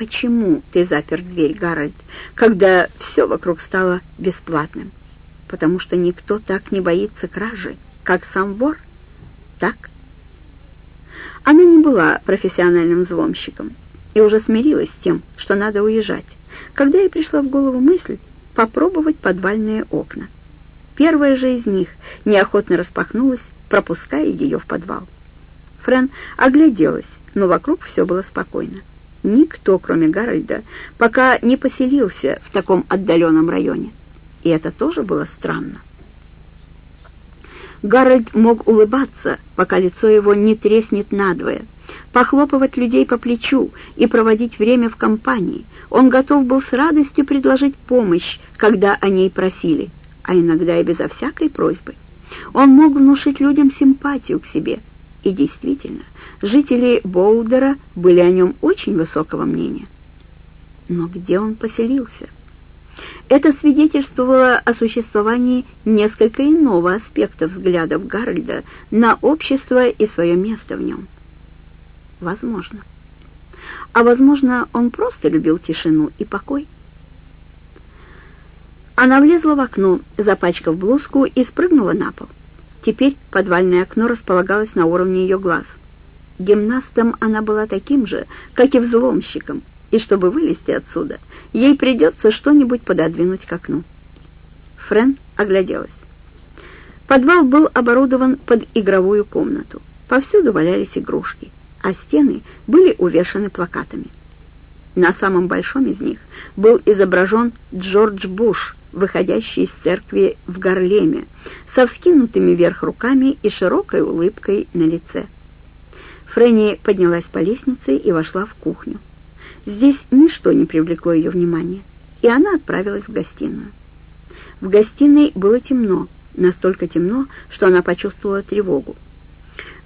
«Почему ты запер дверь, Гарольд, когда все вокруг стало бесплатным? Потому что никто так не боится кражи, как сам вор? Так?» Она не была профессиональным взломщиком и уже смирилась с тем, что надо уезжать, когда ей пришла в голову мысль попробовать подвальные окна. Первая же из них неохотно распахнулась, пропуская ее в подвал. Френ огляделась, но вокруг все было спокойно. Никто, кроме Гарольда, пока не поселился в таком отдаленном районе. И это тоже было странно. Гарольд мог улыбаться, пока лицо его не треснет надвое, похлопывать людей по плечу и проводить время в компании. Он готов был с радостью предложить помощь, когда о ней просили, а иногда и безо всякой просьбы. Он мог внушить людям симпатию к себе. И действительно, Жители Боулдера были о нем очень высокого мнения. Но где он поселился? Это свидетельствовало о существовании несколько иного аспекта взглядов Гарольда на общество и свое место в нем. Возможно. А возможно, он просто любил тишину и покой. Она влезла в окно, запачкав блузку, и спрыгнула на пол. Теперь подвальное окно располагалось на уровне ее глаз. Гимнастом она была таким же, как и взломщиком, и чтобы вылезти отсюда, ей придется что-нибудь пододвинуть к окну. Френ огляделась. Подвал был оборудован под игровую комнату. Повсюду валялись игрушки, а стены были увешаны плакатами. На самом большом из них был изображен Джордж Буш, выходящий из церкви в Гарлеме, со вскинутыми вверх руками и широкой улыбкой на лице. Фрэнни поднялась по лестнице и вошла в кухню. Здесь ничто не привлекло ее внимания, и она отправилась в гостиную. В гостиной было темно, настолько темно, что она почувствовала тревогу.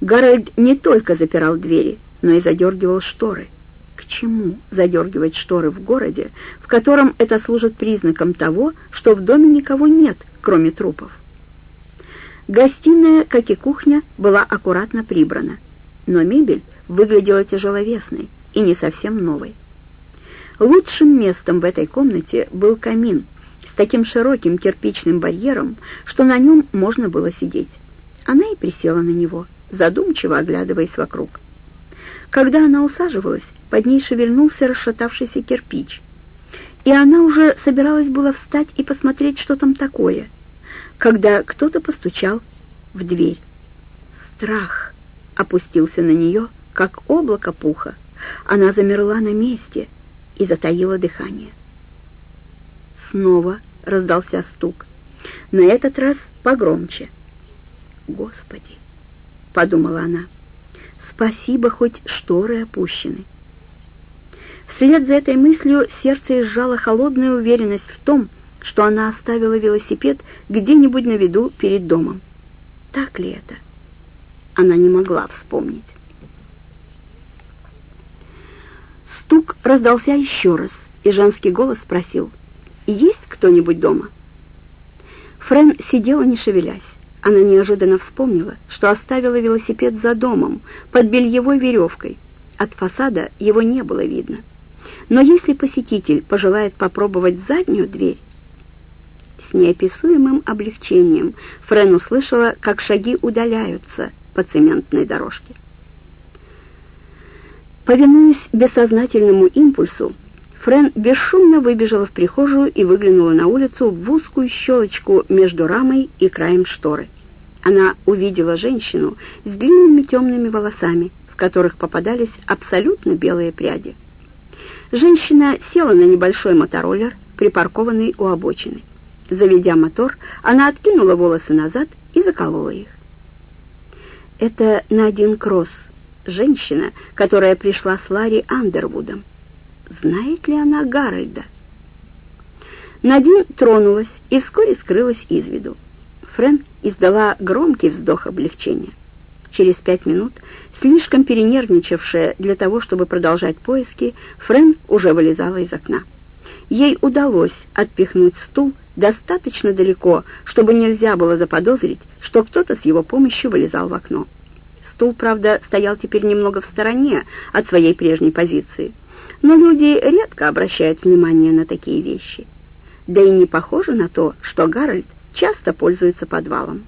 Гарольд не только запирал двери, но и задергивал шторы. К чему задергивать шторы в городе, в котором это служит признаком того, что в доме никого нет, кроме трупов? Гостиная, как и кухня, была аккуратно прибрана но мебель выглядела тяжеловесной и не совсем новой. Лучшим местом в этой комнате был камин с таким широким кирпичным барьером, что на нем можно было сидеть. Она и присела на него, задумчиво оглядываясь вокруг. Когда она усаживалась, под ней шевельнулся расшатавшийся кирпич, и она уже собиралась было встать и посмотреть, что там такое, когда кто-то постучал в дверь. Страх опустился на нее, как облако пуха. Она замерла на месте и затаила дыхание. Снова раздался стук, на этот раз погромче. «Господи!» — подумала она. «Спасибо, хоть шторы опущены». Вслед за этой мыслью сердце изжало холодная уверенность в том, что она оставила велосипед где-нибудь на виду перед домом. Так ли это? она не могла вспомнить. Стук раздался еще раз, и женский голос спросил, «Есть кто-нибудь дома?» Френ сидела, не шевелясь. Она неожиданно вспомнила, что оставила велосипед за домом, под бельевой веревкой. От фасада его не было видно. Но если посетитель пожелает попробовать заднюю дверь, с неописуемым облегчением Френ услышала, как шаги удаляются — по цементной дорожке. Повинуясь бессознательному импульсу, Френ бесшумно выбежала в прихожую и выглянула на улицу в узкую щелочку между рамой и краем шторы. Она увидела женщину с длинными темными волосами, в которых попадались абсолютно белые пряди. Женщина села на небольшой мотороллер, припаркованный у обочины. Заведя мотор, она откинула волосы назад и заколола их. Это Надин Кросс, женщина, которая пришла с Ларри Андервудом. Знает ли она Гарольда? Надин тронулась и вскоре скрылась из виду. Френ издала громкий вздох облегчения. Через пять минут, слишком перенервничавшая для того, чтобы продолжать поиски, Френ уже вылезала из окна. Ей удалось отпихнуть стул достаточно далеко, чтобы нельзя было заподозрить, что кто-то с его помощью вылезал в окно. Стул, правда, стоял теперь немного в стороне от своей прежней позиции, но люди редко обращают внимание на такие вещи. Да и не похоже на то, что Гарольд часто пользуется подвалом.